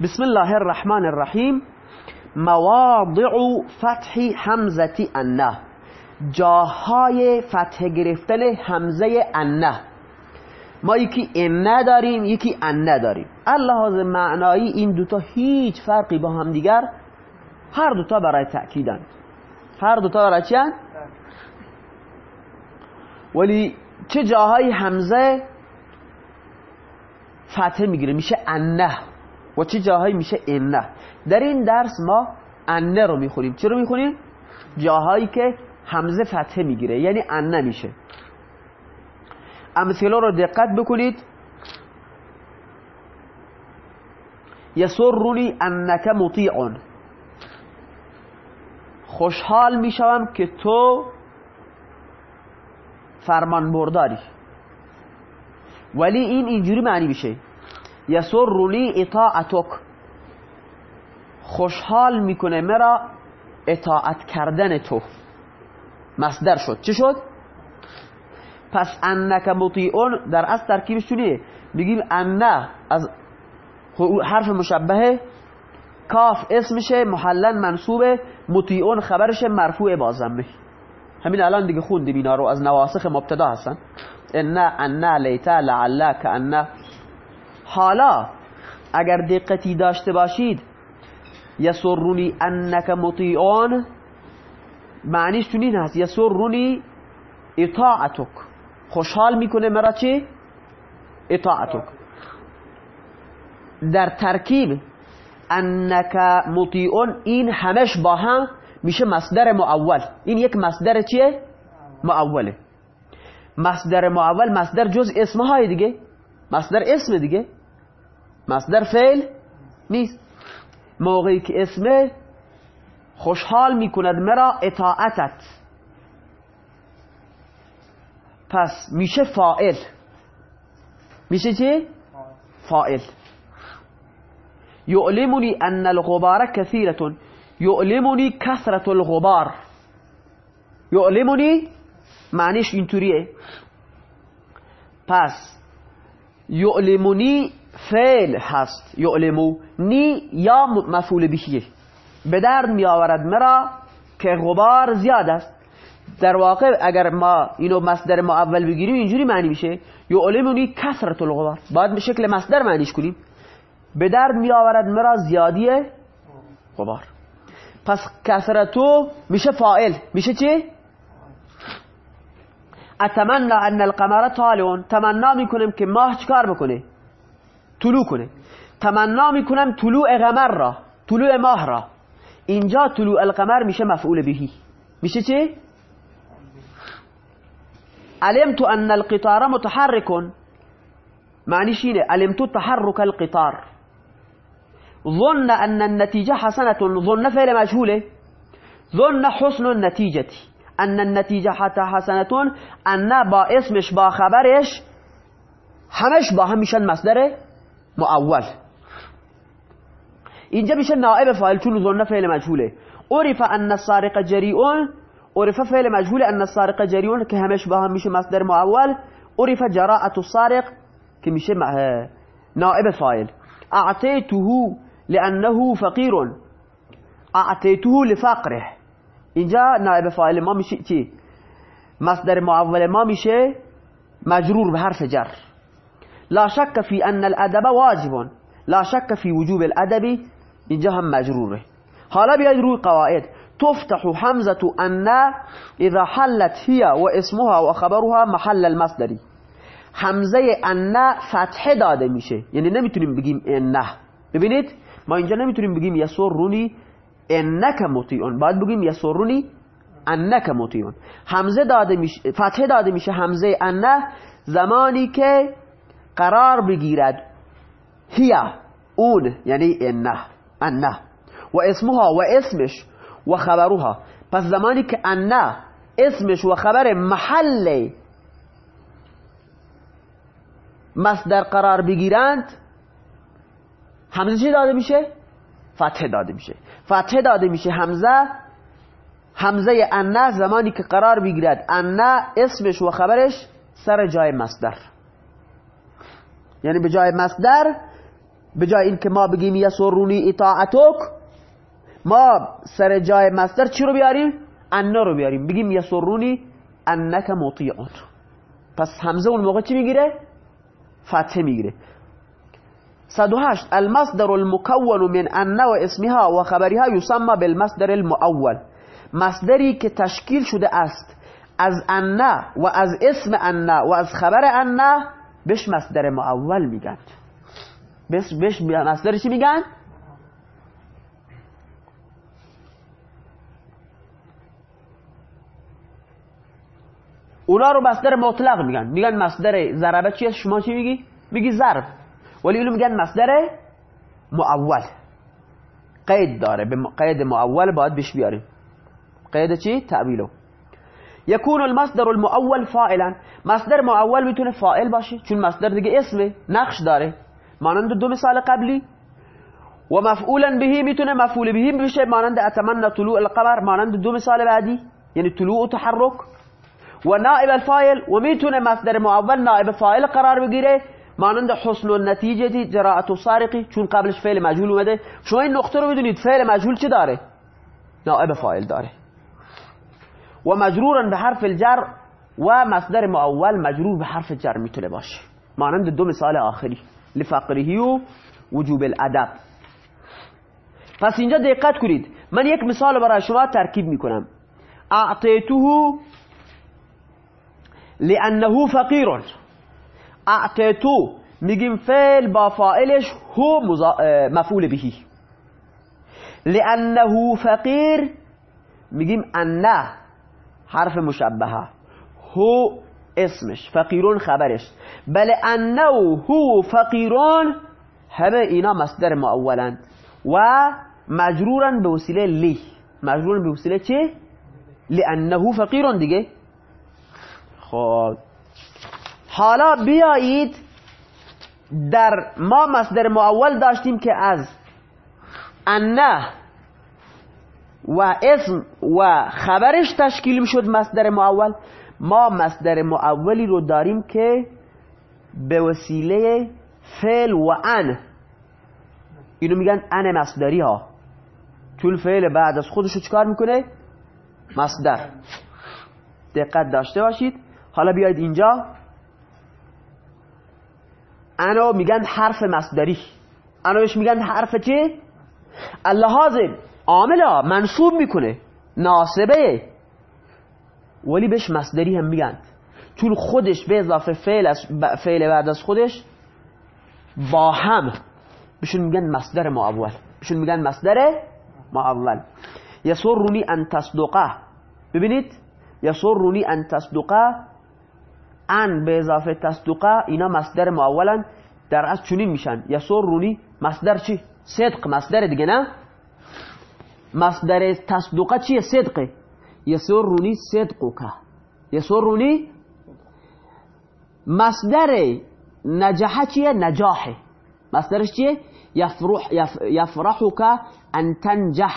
بسم الله الرحمن الرحیم مواضع فتح حمزه انه جاهای فتح گرفتن حمزه انه ما یکی انه داریم یکی انه داریم اللحاظ معنایی این دوتا هیچ فرقی با هم دیگر هر دوتا برای تأکیدن هر دوتا برای چی ولی چه جاهای حمزه فتحه می‌گیره میشه انه و چه جاهایی میشه انه در این درس ما انه رو می‌خونیم. چه رو می‌خونیم؟ جاهایی که حمزه فتحه می‌گیره. یعنی انه میشه. امثله رو دقت بکنید. یسرونی انک مطیعون خوشحال می‌شوم که تو فرمان برداری ولی این اینجوری معنی میشه. یسرونی اطاعتک. خوشحال می‌کنه مرا اطاعت کردن تو. مصدر شد. چه شد؟ پس انک مطیعون در از ترکیبش چونیه بگیم انه از حرف مشبهه. کاف اسمشه محلن منصوبه مطیعون خبرشه مرفوع بازمه. همین الان دیگه خوندیم اینا رو از نواسخ مبتدا هستن. انه انه لیتا لعلا که حالا اگر دقتی داشته باشید یسرونی انک مطیعون معنیش چنین هست یسرونی اطاعتک. خوشحال می‌کنه مرا چی؟ اطاعتک. در ترکیب انک مطیعون این همش با هم میشه مصدر معول این یک مصدر چیه؟ معوله مصدر معول مصدر جز اسمهای دیگه. مصدر اسم دیگه. مصدر فعل نیست. موقعی که اسمه خوشحال می‌کند مرا اطاعتت. پس میشه فائل میشه چی؟ فائل يؤلمني أن الغبار كثيرة يؤلمني كثرة الغبار. يؤلمني معنیش اینطوریه. پس یعلمونی فعل هست یعلمو نی یا مفعول بهیه به درد می آورد مرا که غبار زیاد است. در واقع اگر ما اینو مصدر ما اول بگیریم اینجوری معنی میشه. یعلمونی کثرت الغبار. باید به شکل مصدر معنیش کنیم. به درد می آورد مرا زیادی غبار. پس کثرتو میشه فائل میشه چی؟ اتمنى ان القمر طالع. تمنا می‌کنم که ماه چکار بکنه؟ طلوع کنه. تمنا می‌کنم طلوع قمر را طلوع ماه را. اینجا طلوع القمر میشه مفعول بهی میشه چی؟ علمت ان القطار متحرك معنیش اینه علمت تحرك القطار. ظن ان النتيجة حسنة ظن فعل مجهوله. ظن حسن النتيجة ان النتیجه حتی حسنتون ان با اسمش با خبرش همش با هم میشن مصدر معول اینجا میشه نائب فاعل چون ظن فعل مجهوله. عرف ان السارق جریئون عرف فعل مجهول ان السارق جریئون که همش با هم میشه مصدر معول عرف جراءت السارق که میشه نائب فاعل. اعطيته لأنه فقير اعطيته لفقره. اینجا نائب فاعل ما میشه چی؟ مصدر معول ما میشه مجرور به حرف جر. لا شک فی ان الادب واجب. لا شک فی وجوب الادب اینجا هم مجروره. حالا بیاید روی قواعد. تفتح حمزة ان اذا حلت هي واسمها وخبرها محل المصدری حمزه ان فتحه داده میشه. یعنی نمی‌تونیم بگیم انه ببینید؟ ما اینجا نمی‌تونیم بگیم یسرونی انک مطیعون. باید بگیم یسرونی انک مطیعون. همزه داده میشه فتحه داده میشه همزه انه زمانی که قرار بگیرد. هیا اون یعنی انه انه. و اسمها و اسمش و خبرها پس زمانی که انه اسمش و خبر محل مصدر قرار بگیرند همزه چی داده میشه؟ فتحه داده میشه. فتحه داده میشه همزه همزه انه زمانی که قرار بگیرد. انه اسمش و خبرش سر جای مصدر. یعنی به جای مصدر به جای اینکه ما بگیم یسرونی اطاعتک ما سر جای مصدر چی رو بیاریم؟ انا رو بیاریم. بگیم یسرونی انک مطیعون. پس همزه اون موقع چی می‌گیره؟ فتحه می‌گیره. 108 المصدر المكون من ان و اسمها و خبرها يسمى بالمصدر المؤول. مصدری که تشکیل شده است از ان و از اسم ان و از خبر ان بهش مصدر مؤول میگن. بهش بهش مصدر چی میگن؟ اونا رو مصدر مطلق میگن. میگن مصدر ضربه چیه؟ شما چی میگی؟ میگی ضرب ولی اونو میگن مصدر معول قید داره. به قید معول باید بش بیاریم. قید چی؟ تعویلو یکون المصدر المعول فاعلا مصدر معول میتونه فاعل باشه چون مصدر دیگه اسمه نقش داره. مانند دو مثال قبلی. و مفعولا بهی میتونه مفعول بهی بشه مانند اتمنى طلوع القمر مانند دو مثال بعدی یعنی طلوع و تحرک. و نائب الفاعل و میتونه مصدر معول نائب فاعل قرار بگیره مانند حسن النتیجه جراعت و سارقی چون قبلش فعل مجهول اومده. شما این نقطه رو بدونید فعل مجهول چه داره؟ نائب فاعل داره. و مجرورا به حرف الجر و مصدر معول مجرور به حرف جر میتونه باشه. مانند دو مثال آخری. لفقرهی و وجوب الادب. پس اینجا دقت کنید. من یک مثال برای شما ترکیب میکنم. اعطیته لأنه فقیر. اعطیتو میگیم فعل با فاعلش هو مفعول بهی لأنه فقیر میگیم أنه. حرف مشبهه. هو اسمش فقیرون خبرش. بله انه هو فقیرون همه اینا مصدر معولند و مجرورن به وسیله لی. مجرورن به وسیله چه؟ لانه فقیرون دیگه. خب. حالا بیایید در ما مصدر معول داشتیم که از انه و اسم و خبرش تشکیل شد مصدر معول ما مصدر معولی رو داریم که به وسیله فعل و ان. اینو میگن ان مصدری ها. چون فعل بعد از خودشو چکار می‌کنه؟ مصدر. دقت داشته باشید. حالا بیاید اینجا. انو میگن حرف مصدری. انو میگن حرف چه؟ اللحاظ عاملا منصوب می‌کنه ناسبه ولی بهش مصدری هم میگن. چون خودش به اضافه فعل, از فعل بعد از خودش با هم. بهشون میگن مصدر معول بهشون میگن مصدر معول یسرونی ان تصدقه ببینید یسرونی ان تصدقه ان به اضافه تصدقه اینا مصدر معولن در از چنین میشن. یسرونی مصدر چی؟ صدق مصدر دیگه نه؟ مصدر تصدقه چیه؟ صدقه یسرونی صدقک. یسرونی مصدر نجاح چیه؟ نجاحه مصدرش چیه؟ یفرح یف یفرحک ان تنجح.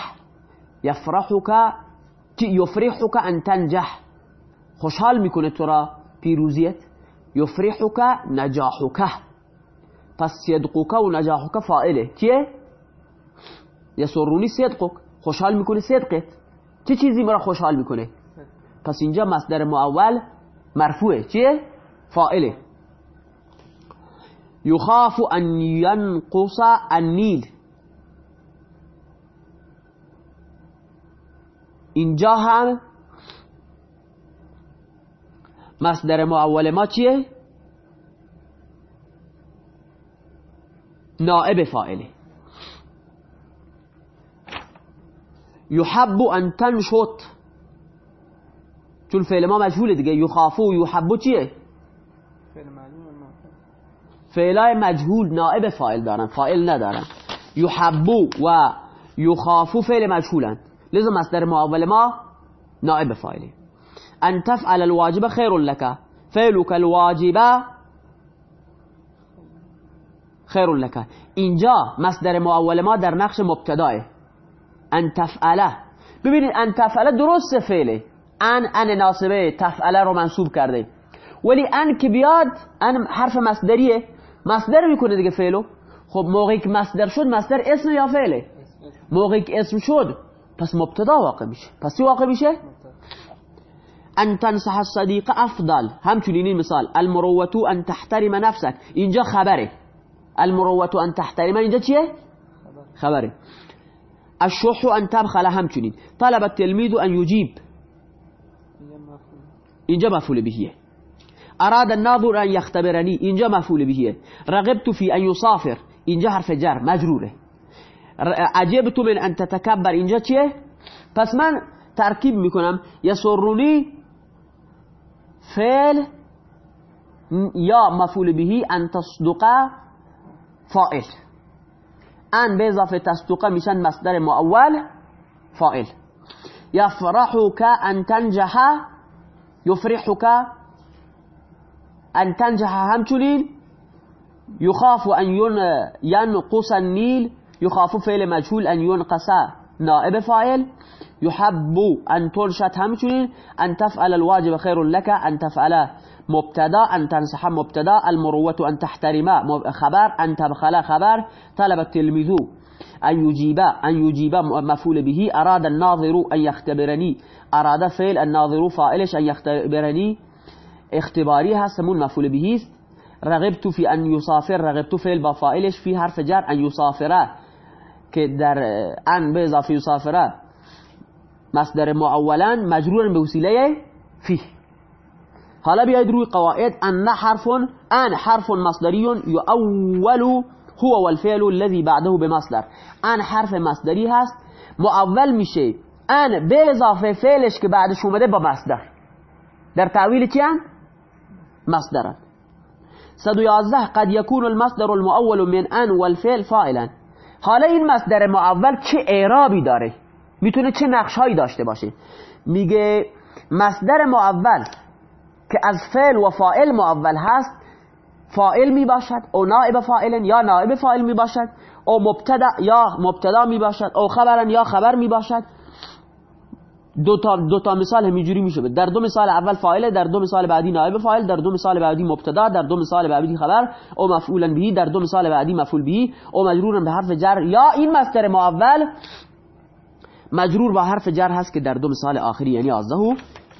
یفرحک یفرحک ان تنجح. خوشحال میکنه تو را پیروزیت. یفرحک نجاحک. پس صدقک و نجاحک فائله چیه؟ یسرونی صدقک. خوشحال می‌کنه صدقت چه چیزی مرا خوشحال می‌کنه پس اینجا مصدر معول مرفوعه. چیه؟ فائله یخاف ان ینقص النیل اینجا هم مصدر معول ما چیه؟ نائب فائله يحب أن تنشط. چون فعل ما مجهوله دیگه یخافو یحبو چیه فعلای مجهول نائب فاعل دارن. فاعل ندارن. یحبو و یخافو فعل مجهولن. لذا مصدر معول ما نائب فاعله. أن تفعل الواجب خير لك. فعلك الواجب خير لك. اینجا مصدر معول ما در نقش مبتداه أن تفعله ببینید أن تفعله درست فعله. أن أن ناصبه تفعله رو منصوب کرده. ولی أن که بیاد أن حرف مصدریه. مصدر میکنه دیگه فعلو. خب موقعی که مصدر شد مصدر اسم یا فعله؟ موقعی که اسم شد پس مبتدا واقع میشه. پس چی واقع میشه؟ أن تنصح الصديق أفضل. همچنین این مثال. المروتو أن تحترم نفسك. اینجا خبره. المروتو أن تحترم. اینجا چیه؟ خبره. الشح أن تبخل همچنین طلب التلميذ أن يجيب. اینجا مفعول بهیه أراد الناظر أن يختبرني. اینجا مفعول بهیه رغبت في أن يسافر اینجا حرف جر. مجروره عجبت من أن تتكبر. اینجا چیه پس من ترکیب میکنم. یسرونی فعل یا مفعول بهی أن تصدق فاعل. آن به اضافه تصدق میشن مصدر مؤول فاعل. یفرحک أن تنجح یفرحک أن تنجح همچنین. يخاف أن ينقص النيل يخاف فعل مجهول أن ينقص نائب فاعل. يحب أن تنشط همچنین. أن تفعل الواجب خير لك أن تفعل مبتدا أن تنصح مبتدا المروة أن تحترم خبر أن تبخل خبر طلب التلميذ أن يجيب أن يجيب مفعول به أراد الناظر أن يختبرني أراد فعل الناظر فاعلش أن يختبرني اختباری هستمون مفعول به رغبت في أن يسافر رغبت فعل با فاعلش في حرف جر أن يسافره که در آن به اضافه یسافره مصدر معولا مجرور به وسیله فی حالا بیاید روی قواعد. ان حرف ان حرف مصدری یؤول هو والفعل الذي بعده بمصدر ان حرف مصدری هست معول میشه ان به اضافه فعلش که بعدش اومده با مصدر. در تعویل چی هم؟ مصدرن. 111 قد يكون المصدر المؤول من ان والفعل فاعلا حالا این مصدر معول چه اعرابی داره؟ می‌تونه چه نقشهایی داشته باشه؟ میگه مصدر معول که از فعل و فاعل معول هست فاعل می باشد او نائب فاعل یا نائب فاعل می باشد او مبتدا یا مبتدا می باشد او خبرن یا خبر می باشد. دو تا, دو تا مثال همینجوری میشه. در دو مثال اول فاعل در دو مثال بعدی نائب فاعل در دو مثال بعدی مبتدا در دو مثال بعدی خبر او مفعولا به در دو مثال بعدی مفعول به او مجرور به حرف جر. یا این مصدر معول مجرور با حرف جر هست که در دو مثال آخری یعنی 11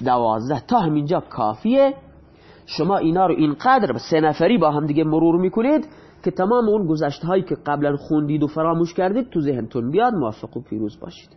12 تا همینجا کافیه. شما اینا رو اینقدر سه نفری با هم دیگه مرور می‌کنید که تمام اون گذشته هایی که قبلا خوندید و فراموش کردید تو ذهنتون بیاد موفق و پیروز باشید.